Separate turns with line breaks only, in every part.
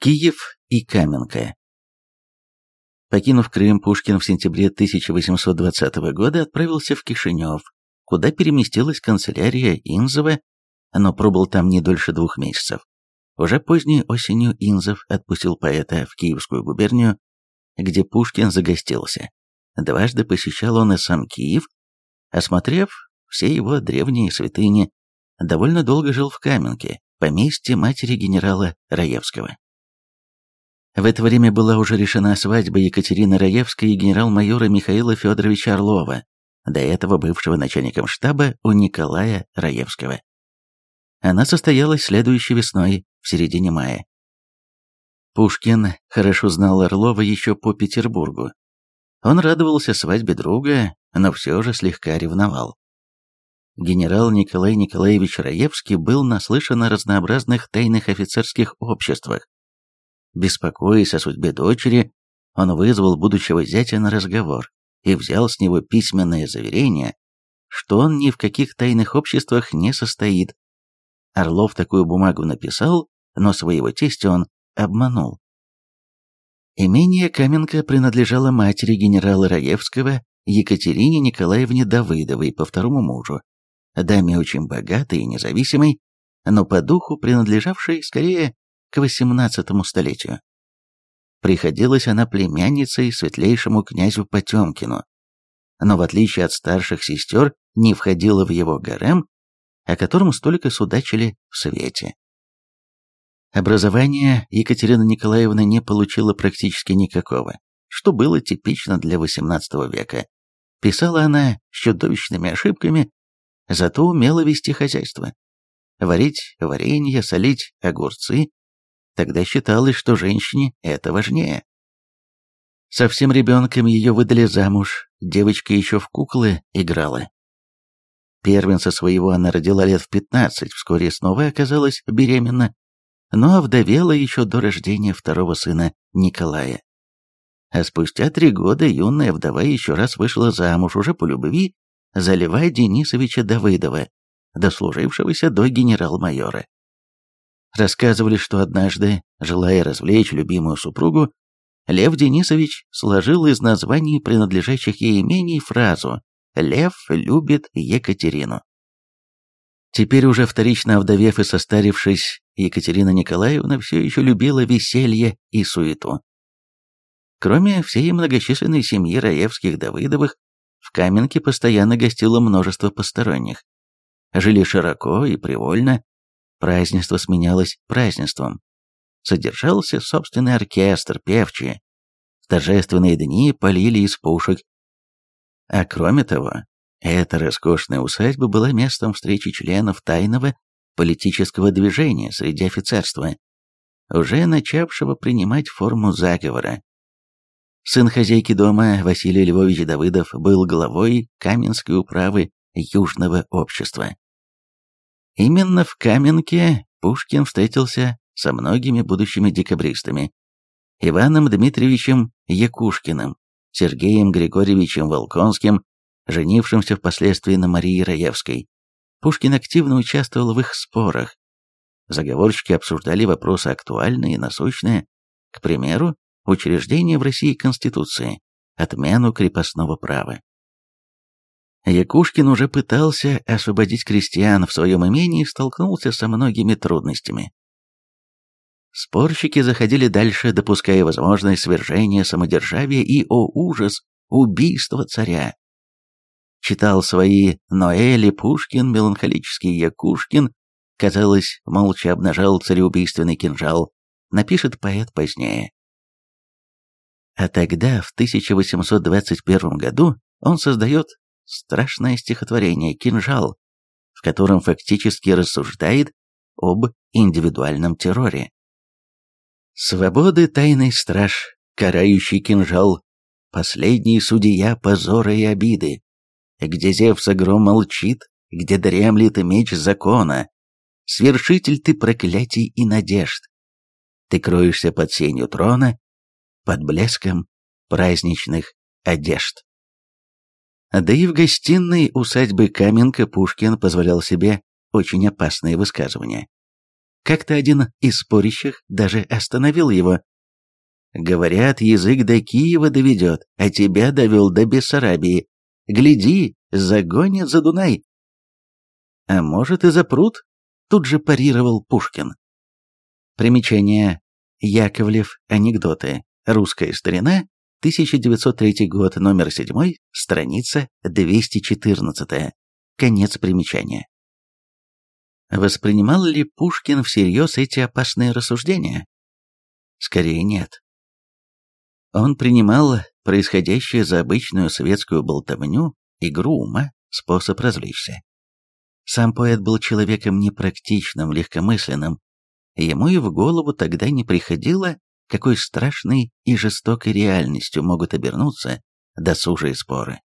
Киев и Каменка. Покинув Крым, Пушкин в сентябре 1820 года отправился в Кишинев, куда переместилась канцелярия Инзова, но пробыл там не дольше двух месяцев. Уже поздней осенью Инзов отпустил поэта в Киевскую губернию, где Пушкин загостился. Дважды посещал он и сам Киев, осмотрев все его древние святыни, довольно долго жил в Каменке, поместье матери генерала Раевского. В это время была уже решена свадьба Екатерины Раевской и генерал-майора Михаила Федоровича Орлова, до этого бывшего начальником штаба у Николая Раевского. Она состоялась следующей весной, в середине мая. Пушкин хорошо знал Орлова еще по Петербургу. Он радовался свадьбе друга, но все же слегка ревновал. Генерал Николай Николаевич Раевский был наслышан о разнообразных тайных офицерских обществах. Беспокоясь о судьбе дочери, он вызвал будущего зятя на разговор и взял с него письменное заверение, что он ни в каких тайных обществах не состоит. Орлов такую бумагу написал, но своего тестя он обманул. Имение Каменка принадлежало матери генерала Раевского Екатерине Николаевне Давыдовой по второму мужу, даме очень богатой и независимой, но по духу принадлежавшей скорее к XVIII столетию. Приходилась она племянницей светлейшему князю Потемкину, но в отличие от старших сестер не входила в его гарем, о котором столько судачили в свете. Образования Екатерина Николаевна не получила практически никакого, что было типично для XVIII века. Писала она с чудовищными ошибками, зато умела вести хозяйство. Варить варенье, солить огурцы. Тогда считалось, что женщине это важнее. Совсем ребенком ее выдали замуж, девочка еще в куклы играла. Первенца своего она родила лет в 15, вскоре снова оказалась беременна, но овдовела еще до рождения второго сына Николая. А спустя три года юная вдова еще раз вышла замуж уже по любви за Льва Денисовича Давыдова, дослужившегося до генерал-майора. Рассказывали, что однажды, желая развлечь любимую супругу, Лев Денисович сложил из названий принадлежащих ей имений фразу «Лев любит Екатерину». Теперь уже вторично овдовев и состарившись, Екатерина Николаевна все еще любила веселье и суету. Кроме всей многочисленной семьи Раевских-Давыдовых, в Каменке постоянно гостило множество посторонних. Жили широко и привольно, празднество сменялось празднеством. Содержался собственный оркестр, певчие. В торжественные дни полили из пушек. А кроме того, эта роскошная усадьба была местом встречи членов тайного политического движения среди офицерства, уже начавшего принимать форму заговора. Сын хозяйки дома Василий Львович Давыдов был главой Каменской управы Южного общества. Именно в Каменке Пушкин встретился со многими будущими декабристами. Иваном Дмитриевичем Якушкиным, Сергеем Григорьевичем Волконским, женившимся впоследствии на Марии Раевской. Пушкин активно участвовал в их спорах. Заговорщики обсуждали вопросы актуальные и насущные. К примеру, учреждение в России Конституции, отмену крепостного права. Якушкин уже пытался освободить крестьян в своем имении и столкнулся со многими трудностями. Спорщики заходили дальше, допуская возможность свержения самодержавия и, о ужас, убийства царя читал свои Ноэли Пушкин, меланхолический Якушкин, казалось, молча обнажал цареубийственный кинжал, напишет поэт позднее. А тогда, в 1821 году, он создает страшное стихотворение «Кинжал», в котором фактически рассуждает об индивидуальном терроре. Свободы тайный страж, карающий кинжал, последний судья позора и обиды, где Зевс гром молчит, где дремлет меч закона. Свершитель ты проклятий и надежд. Ты кроешься под сенью трона, под блеском праздничных одежд. Да и в гостиной усадьбы Каменка Пушкин позволял себе очень опасные высказывания. Как-то один из спорящих даже остановил его. «Говорят, язык до Киева доведет, а тебя довел до Бессарабии. Гляди, загонит за Дунай». «А может, и запрут?» — тут же парировал Пушкин. Примечание. Яковлев. Анекдоты. Русская старина. 1903 год. Номер 7. Страница 214. Конец примечания. Воспринимал ли Пушкин всерьез эти опасные рассуждения? Скорее нет. Он принимал происходящее за обычную советскую болтовню, игру ума, способ развлечься. Сам поэт был человеком непрактичным, легкомысленным. Ему и в голову тогда не приходило, какой страшной и жестокой реальностью могут обернуться досужие споры.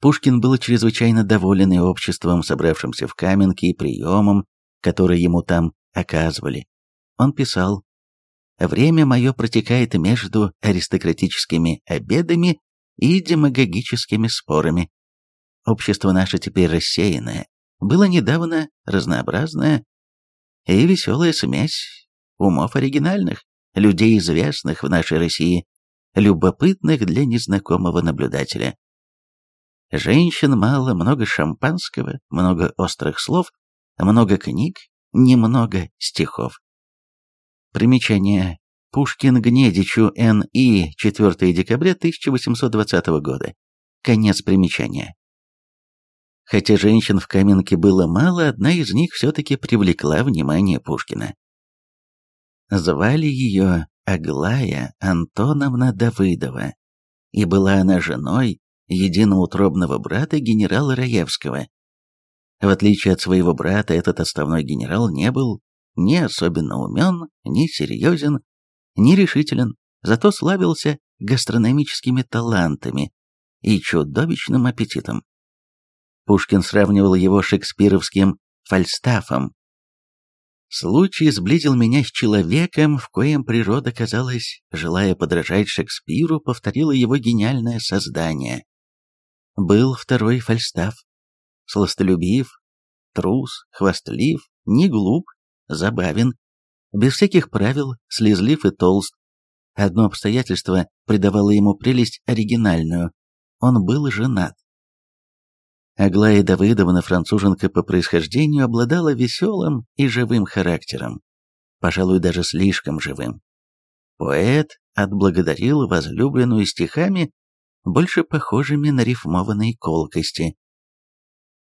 Пушкин был чрезвычайно доволен и обществом, собравшимся в Каменке, и приемом, который ему там оказывали. Он писал «Время мое протекает между аристократическими обедами и демагогическими спорами. Общество наше теперь рассеянное, было недавно разнообразное и веселая смесь умов оригинальных, людей известных в нашей России, любопытных для незнакомого наблюдателя. Женщин мало, много шампанского, много острых слов, много книг, немного стихов. Примечание. Пушкин Гнедичу Н.И. 4 декабря 1820 года. Конец примечания. Хотя женщин в Каменке было мало, одна из них все-таки привлекла внимание Пушкина. Звали ее Аглая Антоновна Давыдова, и была она женой единоутробного брата генерала Раевского. В отличие от своего брата, этот отставной генерал не был ни особенно умен, ни серьезен, ни решителен, зато славился гастрономическими талантами и чудовищным аппетитом. Пушкин сравнивал его шекспировским Фальстафом. Случай сблизил меня с человеком, в коем природа, казалось, желая подражать Шекспиру, повторила его гениальное создание был второй Фальстаф. Сластолюбив, трус, хвастлив, не глуп, забавен, без всяких правил, слезлив и толст. Одно обстоятельство придавало ему прелесть оригинальную. Он был женат. Аглая Давыдовна, француженка по происхождению, обладала веселым и живым характером. Пожалуй, даже слишком живым. Поэт отблагодарил возлюбленную стихами, больше похожими на рифмованные колкости.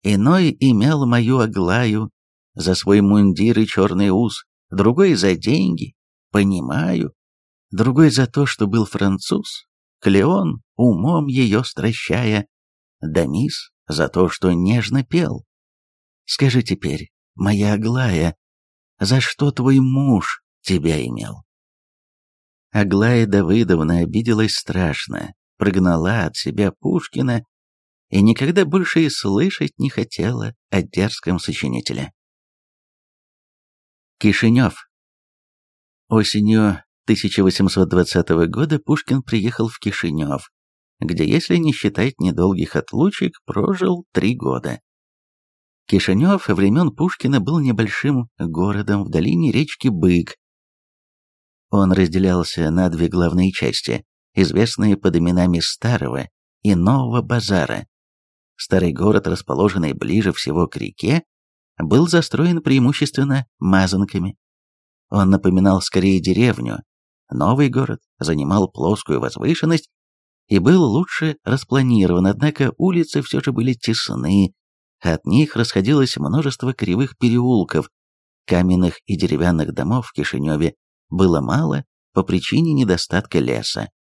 Иной имел мою Аглаю за свой мундир и черный ус, другой за деньги, понимаю, другой за то, что был француз, Клеон, умом ее стращая, Дамис за то, что нежно пел. Скажи теперь, моя Аглая, за что твой муж тебя имел? Аглая Давыдовна обиделась страшно, прогнала от себя Пушкина и никогда больше и слышать не хотела о дерзком сочинителе. Кишинев. Осенью 1820 года Пушкин приехал в Кишинев, где, если не считать недолгих отлучек, прожил три года. Кишинев времен Пушкина был небольшим городом в долине речки Бык. Он разделялся на две главные части известные под именами Старого и Нового Базара. Старый город, расположенный ближе всего к реке, был застроен преимущественно мазанками. Он напоминал скорее деревню. Новый город занимал плоскую возвышенность и был лучше распланирован, однако улицы все же были тесны, от них расходилось множество кривых переулков, каменных и деревянных домов в Кишиневе было мало по причине недостатка леса.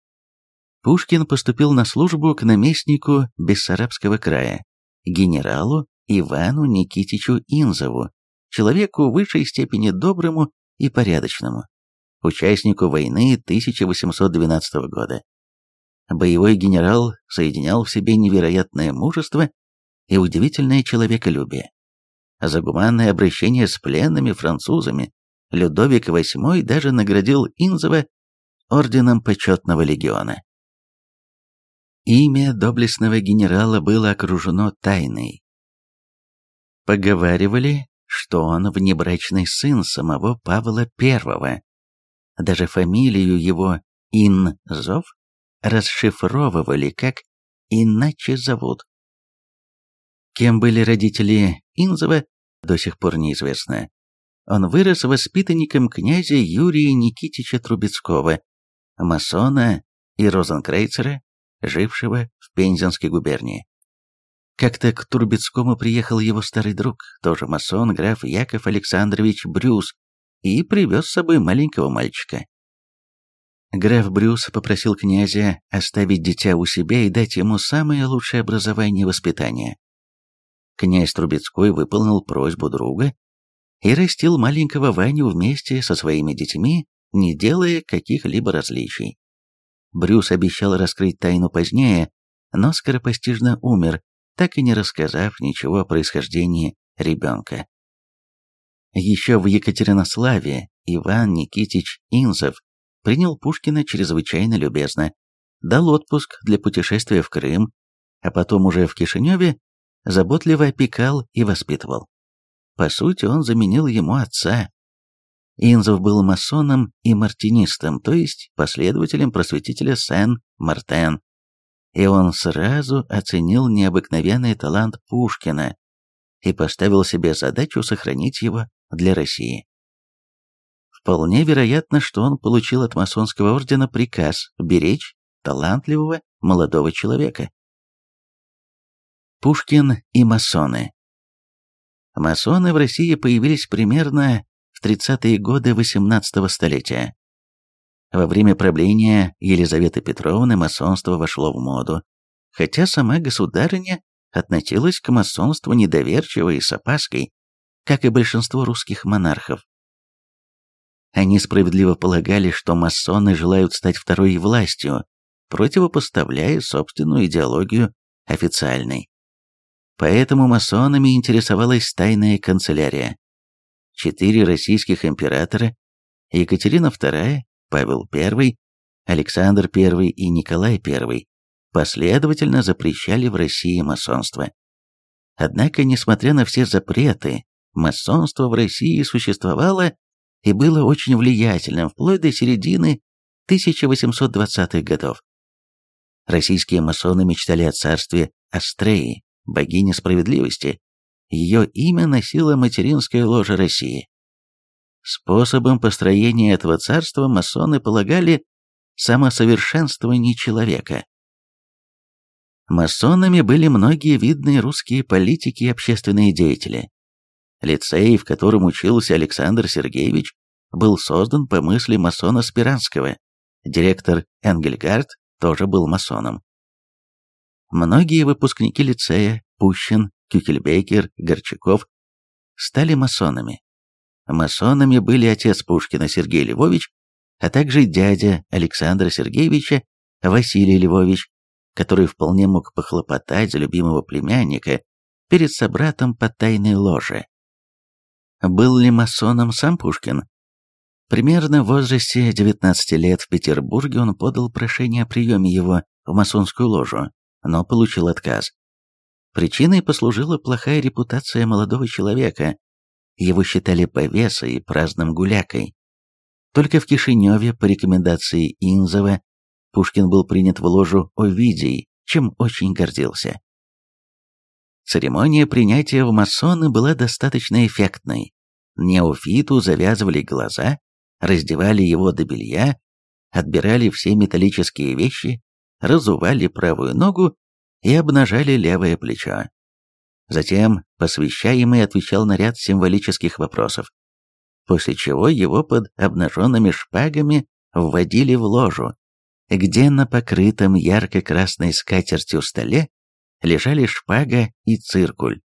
Пушкин поступил на службу к наместнику Бессарабского края, генералу Ивану Никитичу Инзову, человеку высшей степени доброму и порядочному, участнику войны 1812 года. Боевой генерал соединял в себе невероятное мужество и удивительное человеколюбие. За гуманное обращение с пленными французами Людовик VIII даже наградил Инзова орденом почетного легиона. Имя доблестного генерала было окружено тайной. Поговаривали, что он внебрачный сын самого Павла I. Даже фамилию его Инзов расшифровывали как «иначе зовут». Кем были родители Инзова, до сих пор неизвестно. Он вырос воспитанником князя Юрия Никитича Трубецкого, масона и розенкрейцера, жившего в Пензенской губернии. Как-то к Турбецкому приехал его старый друг, тоже масон, граф Яков Александрович Брюс, и привез с собой маленького мальчика. Граф Брюс попросил князя оставить дитя у себя и дать ему самое лучшее образование и воспитание. Князь Трубецкой выполнил просьбу друга и растил маленького Ваню вместе со своими детьми, не делая каких-либо различий. Брюс обещал раскрыть тайну позднее, но скоропостижно умер, так и не рассказав ничего о происхождении ребенка. Еще в Екатеринославе Иван Никитич Инзов принял Пушкина чрезвычайно любезно, дал отпуск для путешествия в Крым, а потом уже в Кишиневе заботливо опекал и воспитывал. По сути, он заменил ему отца. Инзов был масоном и мартинистом, то есть последователем просветителя Сен-Мартен, и он сразу оценил необыкновенный талант Пушкина и поставил себе задачу сохранить его для России. Вполне вероятно, что он получил от масонского ордена приказ беречь талантливого молодого человека. Пушкин и масоны Масоны в России появились примерно в 30-е годы XVIII столетия. Во время правления Елизаветы Петровны масонство вошло в моду, хотя сама государыня относилась к масонству недоверчиво и с опаской, как и большинство русских монархов. Они справедливо полагали, что масоны желают стать второй властью, противопоставляя собственную идеологию официальной. Поэтому масонами интересовалась тайная канцелярия. Четыре российских императора, Екатерина II, Павел I, Александр I и Николай I последовательно запрещали в России масонство. Однако, несмотря на все запреты, масонство в России существовало и было очень влиятельным вплоть до середины 1820-х годов. Российские масоны мечтали о царстве Астреи, богини справедливости. Ее имя носила материнская ложа России. Способом построения этого царства масоны полагали самосовершенствование человека. Масонами были многие видные русские политики и общественные деятели. Лицей, в котором учился Александр Сергеевич, был создан по мысли масона Спиранского. Директор Энгельгард тоже был масоном. Многие выпускники лицея, Пущин, Кюкельбекер, Горчаков, стали масонами. Масонами были отец Пушкина Сергей Львович, а также дядя Александра Сергеевича Василий Львович, который вполне мог похлопотать за любимого племянника перед собратом по тайной ложе. Был ли масоном сам Пушкин? Примерно в возрасте 19 лет в Петербурге он подал прошение о приеме его в масонскую ложу, но получил отказ. Причиной послужила плохая репутация молодого человека, его считали повесой и праздным гулякой. Только в Кишиневе по рекомендации Инзова Пушкин был принят в ложу Овидий, чем очень гордился. Церемония принятия в масоны была достаточно эффектной. Неофиту завязывали глаза, раздевали его до белья, отбирали все металлические вещи, разували правую ногу и обнажали левое плечо. Затем посвящаемый отвечал на ряд символических вопросов, после чего его под обнаженными шпагами вводили в ложу, где на покрытом ярко-красной скатертью столе лежали шпага и циркуль.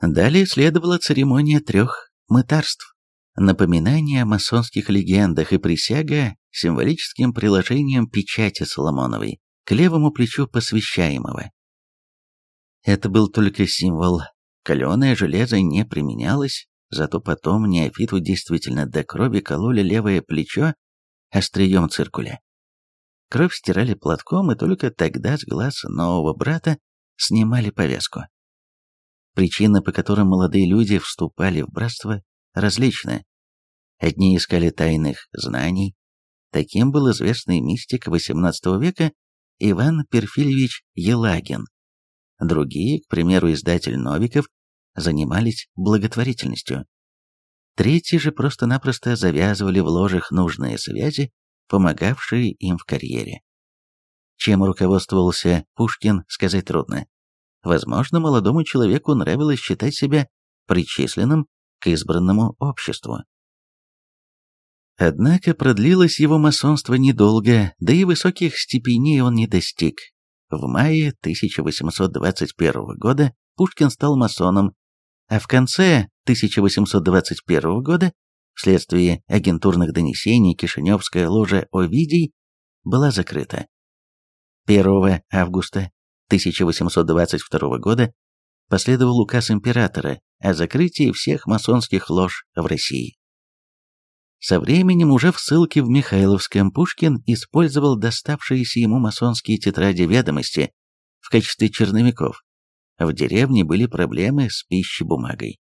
Далее следовала церемония трех мытарств, напоминание о масонских легендах и присяга символическим приложением печати Соломоновой к левому плечу посвящаемого. Это был только символ. Каленое железо не применялось, зато потом неофиту действительно до крови кололи левое плечо острием циркуля. Кровь стирали платком, и только тогда с глаз нового брата снимали повязку. Причины, по которым молодые люди вступали в братство, различны. Одни искали тайных знаний. Таким был известный мистик XVIII века Иван Перфильевич Елагин. Другие, к примеру, издатель Новиков, занимались благотворительностью. Третьи же просто-напросто завязывали в ложах нужные связи, помогавшие им в карьере. Чем руководствовался Пушкин, сказать трудно. Возможно, молодому человеку нравилось считать себя причисленным к избранному обществу. Однако продлилось его масонство недолго, да и высоких степеней он не достиг. В мае 1821 года Пушкин стал масоном, а в конце 1821 года, вследствие агентурных донесений, Кишиневская ложа Овидий была закрыта. 1 августа 1822 года последовал указ императора о закрытии всех масонских лож в России. Со временем уже в ссылке в Михайловском Пушкин использовал доставшиеся ему масонские тетради ведомости в качестве черновиков. В деревне были проблемы с пищей-бумагой.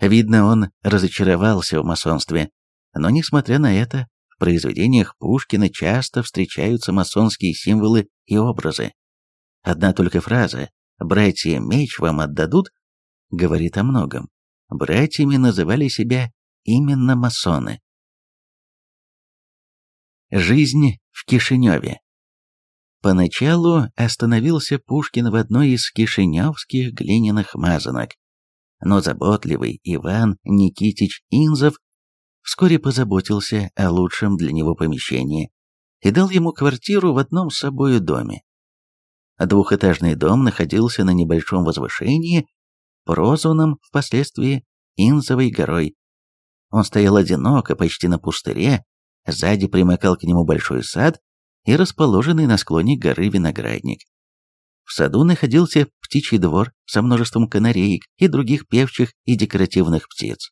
Видно, он разочаровался в масонстве, но несмотря на это, произведениях Пушкина часто встречаются масонские символы и образы. Одна только фраза «братья меч вам отдадут» говорит о многом. Братьями называли себя именно масоны. Жизнь в Кишиневе Поначалу остановился Пушкин в одной из кишиневских глиняных мазанок, но заботливый Иван Никитич Инзов вскоре позаботился о лучшем для него помещении и дал ему квартиру в одном с собою доме. Двухэтажный дом находился на небольшом возвышении, прозванном впоследствии Инзовой горой, он стоял одиноко, почти на пустыре, сзади примыкал к нему большой сад и расположенный на склоне горы виноградник. В саду находился птичий двор со множеством канареек и других певчих и декоративных птиц.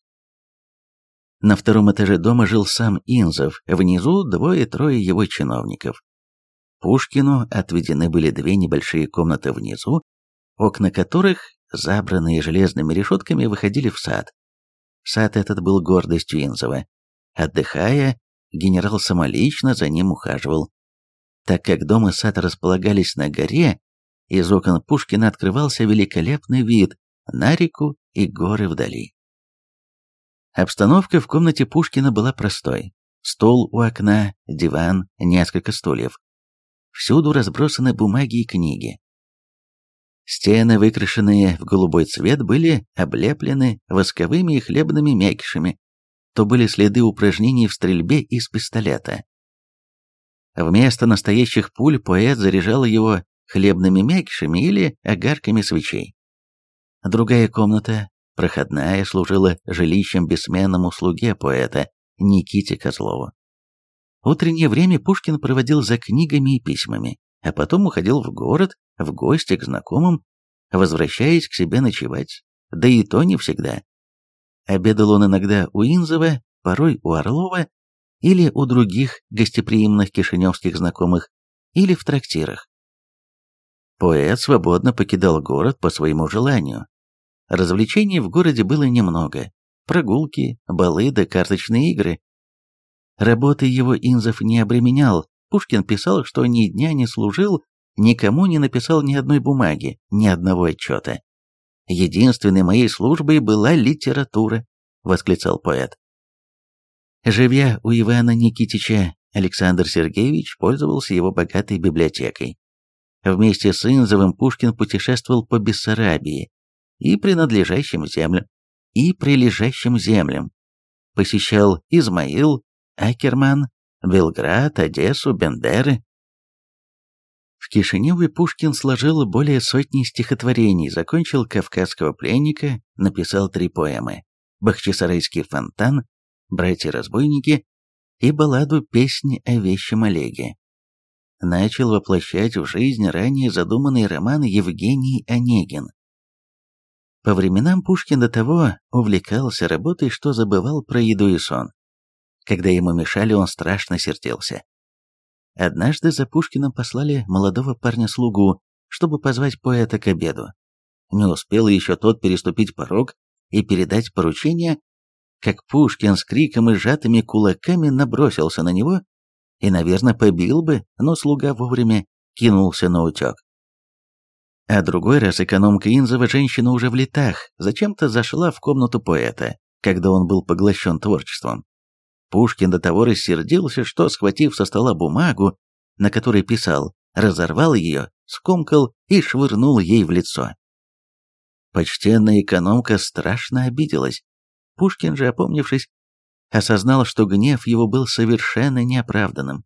На втором этаже дома жил сам Инзов, внизу двое-трое его чиновников. Пушкину отведены были две небольшие комнаты внизу, окна которых, забранные железными решетками, выходили в сад. Сад этот был гордостью Инзова. Отдыхая, генерал самолично за ним ухаживал. Так как дом и сад располагались на горе, из окон Пушкина открывался великолепный вид на реку и горы вдали. Обстановка в комнате Пушкина была простой. Стол у окна, диван, несколько стульев. Всюду разбросаны бумаги и книги. Стены, выкрашенные в голубой цвет, были облеплены восковыми и хлебными мякишами, то были следы упражнений в стрельбе из пистолета. Вместо настоящих пуль поэт заряжал его хлебными мякишами или огарками свечей. Другая комната, проходная, служила жилищем бессменному слуге поэта Никите Козлову. Утреннее время Пушкин проводил за книгами и письмами, а потом уходил в город, в гости к знакомым, возвращаясь к себе ночевать, да и то не всегда. Обедал он иногда у Инзова, порой у Орлова или у других гостеприимных кишиневских знакомых, или в трактирах. Поэт свободно покидал город по своему желанию. Развлечений в городе было немного. Прогулки, балы да карточные игры. Работы его Инзов не обременял. Пушкин писал, что ни дня не служил никому не написал ни одной бумаги, ни одного отчета. «Единственной моей службой была литература», — восклицал поэт. Живя у Ивана Никитича, Александр Сергеевич пользовался его богатой библиотекой. Вместе с Инзовым Пушкин путешествовал по Бессарабии и принадлежащим землям, и прилежащим землям. Посещал Измаил, Акерман, Белград, Одессу, Бендеры, в Кишиневе Пушкин сложил более сотни стихотворений, закончил «Кавказского пленника», написал три поэмы «Бахчисарайский фонтан», «Братья-разбойники» и балладу «Песни о вещем Олеге». Начал воплощать в жизнь ранее задуманный роман Евгений Онегин. По временам Пушкин до того увлекался работой, что забывал про еду и сон. Когда ему мешали, он страшно сердился. Однажды за Пушкиным послали молодого парня-слугу, чтобы позвать поэта к обеду. Не успел еще тот переступить порог и передать поручение, как Пушкин с криком и сжатыми кулаками набросился на него и, наверное, побил бы, но слуга вовремя кинулся на утек. А другой раз экономка Инзова, женщина уже в летах, зачем-то зашла в комнату поэта, когда он был поглощен творчеством. Пушкин до того рассердился, что, схватив со стола бумагу, на которой писал, разорвал ее, скомкал и швырнул ей в лицо. Почтенная экономка страшно обиделась. Пушкин же, опомнившись, осознал, что гнев его был совершенно неоправданным.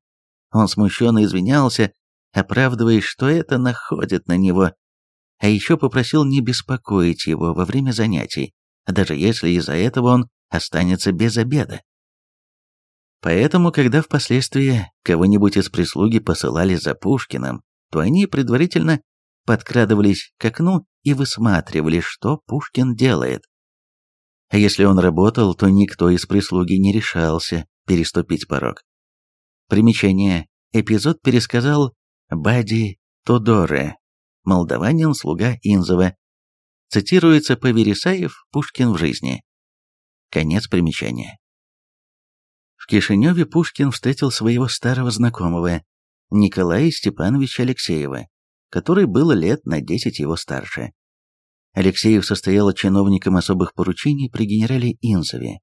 Он смущенно извинялся, оправдываясь, что это находит на него, а еще попросил не беспокоить его во время занятий, даже если из-за этого он останется без обеда. Поэтому, когда впоследствии кого-нибудь из прислуги посылали за Пушкиным, то они предварительно подкрадывались к окну и высматривали, что Пушкин делает. А если он работал, то никто из прислуги не решался переступить порог. Примечание. Эпизод пересказал Бади Тодоре, молдаванин, слуга Инзова. Цитируется по Вересаев «Пушкин в жизни». Конец примечания. В Кишиневе Пушкин встретил своего старого знакомого, Николая Степановича Алексеева, который был лет на десять его старше. Алексеев состоял чиновником особых поручений при генерале Инзове.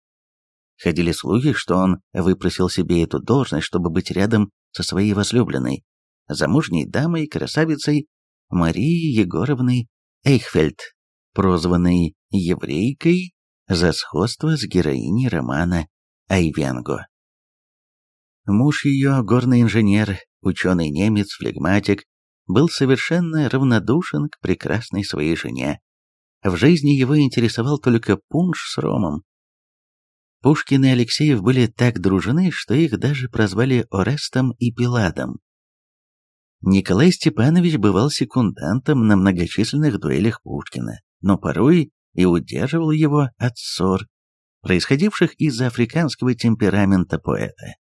Ходили слухи, что он выпросил себе эту должность, чтобы быть рядом со своей возлюбленной, замужней дамой, красавицей Марией Егоровной Эйхфельд, прозванной еврейкой за сходство с героиней романа Айвенго. Муж ее, горный инженер, ученый немец, флегматик, был совершенно равнодушен к прекрасной своей жене, в жизни его интересовал только пунш с ромом. Пушкин и Алексеев были так дружны, что их даже прозвали Орестом и Пиладом. Николай Степанович бывал секундантом на многочисленных дуэлях Пушкина, но порой и удерживал его от ссор, происходивших из-за африканского темперамента поэта.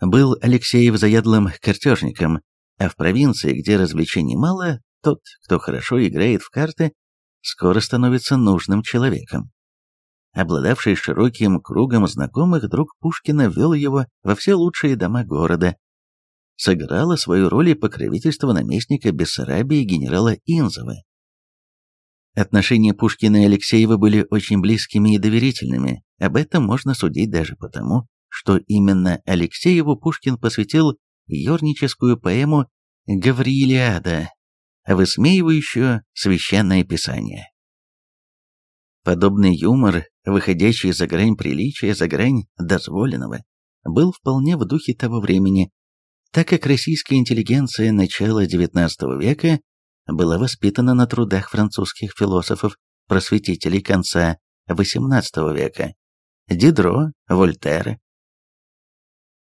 Был Алексеев заядлым картежником, а в провинции, где развлечений мало, тот, кто хорошо играет в карты, скоро становится нужным человеком. Обладавший широким кругом знакомых, друг Пушкина вел его во все лучшие дома города. Сыграла свою роль и покровительство наместника Бессарабии генерала Инзова. Отношения Пушкина и Алексеева были очень близкими и доверительными. Об этом можно судить даже потому, что именно Алексееву Пушкин посвятил юрническую поэму «Гавриилиада», высмеивающую священное писание. Подобный юмор, выходящий за грань приличия, за грань дозволенного, был вполне в духе того времени, так как российская интеллигенция начала XIX века была воспитана на трудах французских философов, просветителей конца XVIII века, Дидро, Вольтера.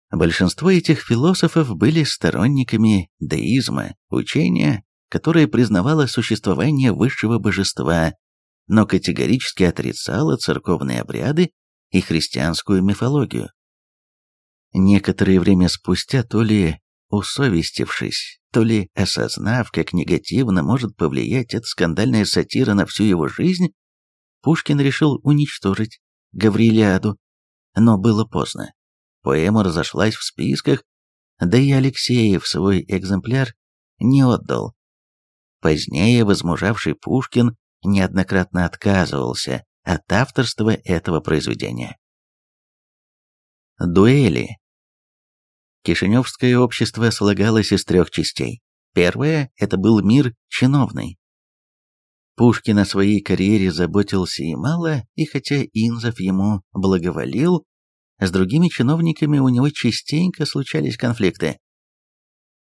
Большинство этих философов были сторонниками деизма, учения которая признавала существование высшего божества, но категорически отрицала церковные обряды и христианскую мифологию. Некоторое время спустя, то ли усовестившись, то ли осознав, как негативно может повлиять эта скандальная сатира на всю его жизнь, Пушкин решил уничтожить Гаврилиаду, но было поздно. Поэма разошлась в списках, да и Алексеев свой экземпляр не отдал. Позднее возмужавший Пушкин неоднократно отказывался от авторства этого произведения. Дуэли. Кишиневское общество слагалось из трех частей. Первое – это был мир чиновный. Пушкин о своей карьере заботился и мало, и хотя Инзов ему благоволил, с другими чиновниками у него частенько случались конфликты.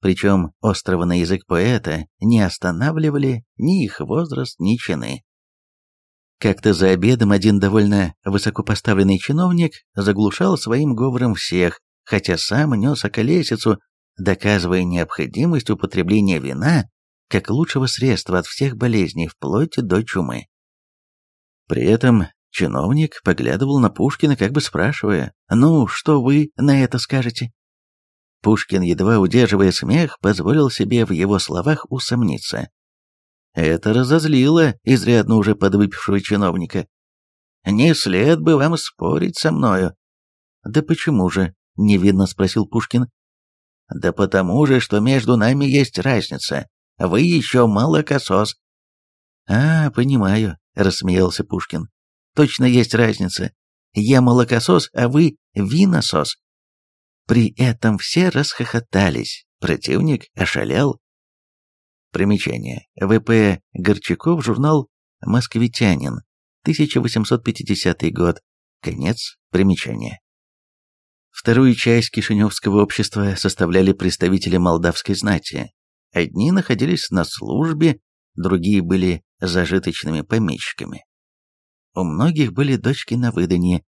Причем острого на язык поэта не останавливали ни их возраст, ни чины. Как-то за обедом один довольно высокопоставленный чиновник заглушал своим говором всех, хотя сам нес околесицу, доказывая необходимость употребления вина как лучшего средства от всех болезней, вплоть до чумы. При этом чиновник поглядывал на Пушкина, как бы спрашивая, «Ну, что вы на это скажете?» Пушкин, едва удерживая смех, позволил себе в его словах усомниться. Это разозлило изрядно уже подвыпившего чиновника. «Не след бы вам спорить со мною». «Да почему же?» — невинно спросил Пушкин. «Да потому же, что между нами есть разница. Вы еще молокосос». «А, понимаю», — рассмеялся Пушкин. «Точно есть разница. Я молокосос, а вы виносос». При этом все расхохотались. Противник ошалел. Примечание. В.П. Горчаков, журнал «Москвитянин», 1850 год. Конец примечания. Вторую часть Кишиневского общества составляли представители молдавской знати. Одни находились на службе, другие были зажиточными помещиками. У многих были дочки на выданье,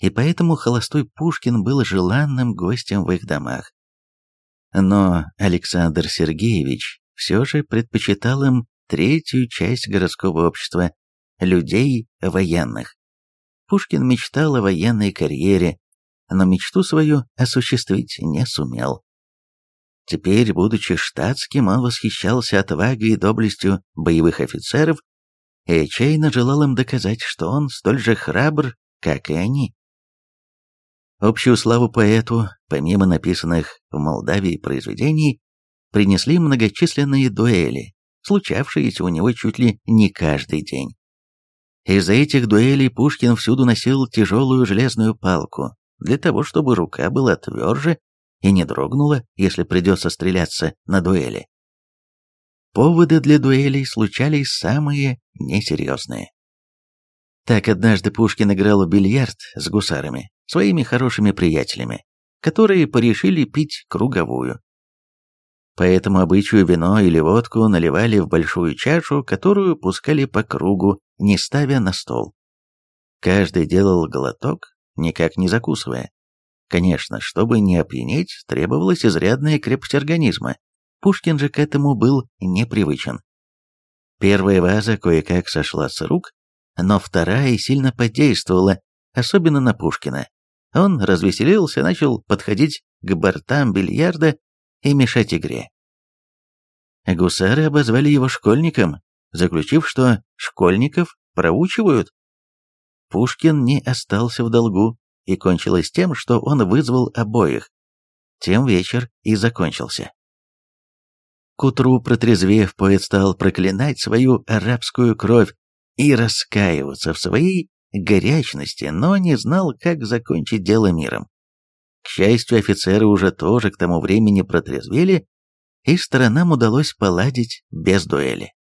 и поэтому холостой Пушкин был желанным гостем в их домах. Но Александр Сергеевич все же предпочитал им третью часть городского общества – людей военных. Пушкин мечтал о военной карьере, но мечту свою осуществить не сумел. Теперь, будучи штатским, он восхищался отвагой и доблестью боевых офицеров и отчаянно желал им доказать, что он столь же храбр, как и они. Общую славу поэту, помимо написанных в Молдавии произведений, принесли многочисленные дуэли, случавшиеся у него чуть ли не каждый день. Из-за этих дуэлей Пушкин всюду носил тяжелую железную палку, для того, чтобы рука была тверже и не дрогнула, если придется стреляться на дуэли. Поводы для дуэлей случались самые несерьезные. Так однажды Пушкин играл в бильярд с гусарами, своими хорошими приятелями, которые порешили пить круговую. По этому обычаю вино или водку наливали в большую чашу, которую пускали по кругу, не ставя на стол. Каждый делал глоток, никак не закусывая. Конечно, чтобы не опьянеть, требовалась изрядная крепость организма. Пушкин же к этому был непривычен. Первая ваза кое-как сошла с рук, но вторая сильно подействовала, особенно на Пушкина. Он развеселился, начал подходить к бортам бильярда и мешать игре. Гусары обозвали его школьником, заключив, что школьников проучивают. Пушкин не остался в долгу, и кончилось тем, что он вызвал обоих. Тем вечер и закончился. К утру, протрезвев, поэт стал проклинать свою арабскую кровь, и раскаиваться в своей горячности, но не знал, как закончить дело миром. К счастью, офицеры уже тоже к тому времени протрезвели, и сторонам удалось поладить без дуэли.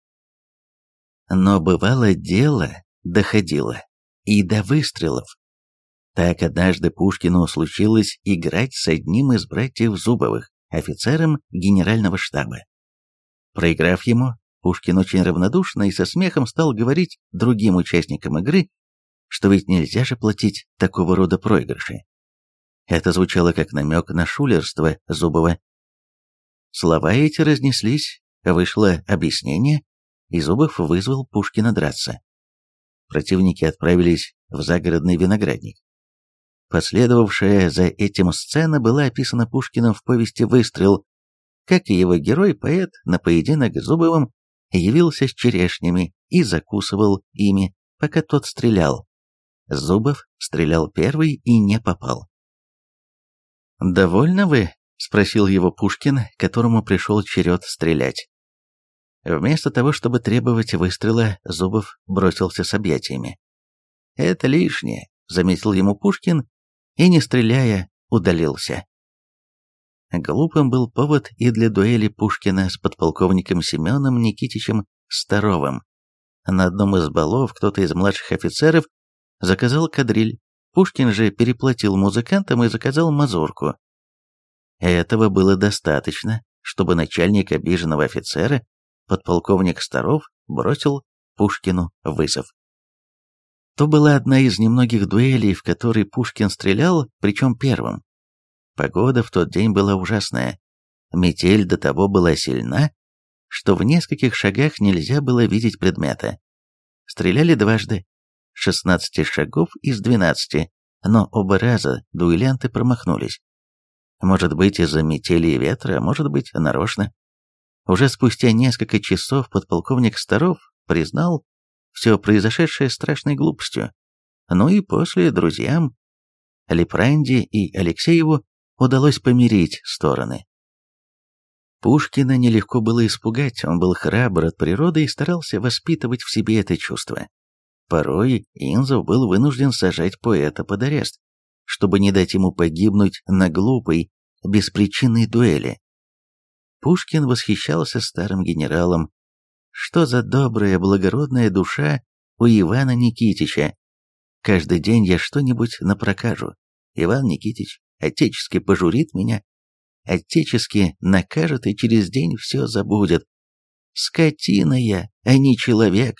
Но бывало дело доходило и до выстрелов. Так однажды Пушкину случилось играть с одним из братьев Зубовых, офицером генерального штаба. Проиграв ему, Пушкин очень равнодушно и со смехом стал говорить другим участникам игры, что ведь нельзя же платить такого рода проигрыши. Это звучало как намек на шулерство Зубова. Слова эти разнеслись, вышло объяснение, и Зубов вызвал Пушкина драться. Противники отправились в загородный виноградник. Последовавшая за этим сцена была описана Пушкиным в повести «Выстрел», как и его герой, поэт, на поединок с Зубовым явился с черешнями и закусывал ими, пока тот стрелял. Зубов стрелял первый и не попал. «Довольно вы?» — спросил его Пушкин, которому пришел черед стрелять. Вместо того, чтобы требовать выстрела, Зубов бросился с объятиями. «Это лишнее», — заметил ему Пушкин, и, не стреляя, удалился. Глупым был повод и для дуэли Пушкина с подполковником Семеном Никитичем Старовым. На одном из балов кто-то из младших офицеров заказал кадриль, Пушкин же переплатил музыкантам и заказал мазурку. Этого было достаточно, чтобы начальник обиженного офицера, подполковник Старов, бросил Пушкину вызов. То была одна из немногих дуэлей, в которой Пушкин стрелял, причем первым. Погода в тот день была ужасная. Метель до того была сильна, что в нескольких шагах нельзя было видеть предмета. Стреляли дважды, 16 шагов из 12, но оба раза дуэлянты промахнулись. Может быть, из-за метели и ветра, может быть, нарочно. Уже спустя несколько часов подполковник Старов признал все произошедшее страшной глупостью. Ну и после друзьям Лепранди и Алексееву удалось помирить стороны. Пушкина нелегко было испугать, он был храбр от природы и старался воспитывать в себе это чувство. Порой Инзов был вынужден сажать поэта под арест, чтобы не дать ему погибнуть на глупой, беспричинной дуэли. Пушкин восхищался старым генералом. Что за добрая, благородная душа у Ивана Никитича. Каждый день я что-нибудь напрокажу. Иван Никитич отечески пожурит меня, отечески накажет и через день все забудет. Скотина я, а не человек.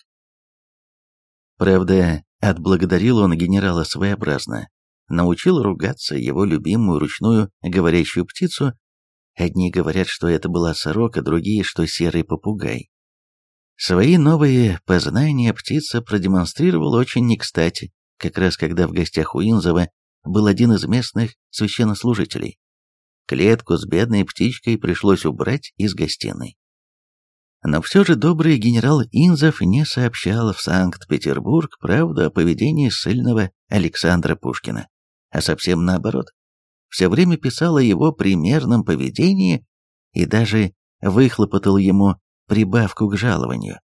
Правда, отблагодарил он генерала своеобразно. Научил ругаться его любимую ручную говорящую птицу. Одни говорят, что это была сорока, другие, что серый попугай. Свои новые познания птица продемонстрировала очень не кстати, как раз когда в гостях у Инзова был один из местных священнослужителей. Клетку с бедной птичкой пришлось убрать из гостиной. Но все же добрый генерал Инзов не сообщал в Санкт-Петербург правду о поведении сильного Александра Пушкина, а совсем наоборот. Все время писал о его примерном поведении и даже выхлопотал ему прибавку к жалованию.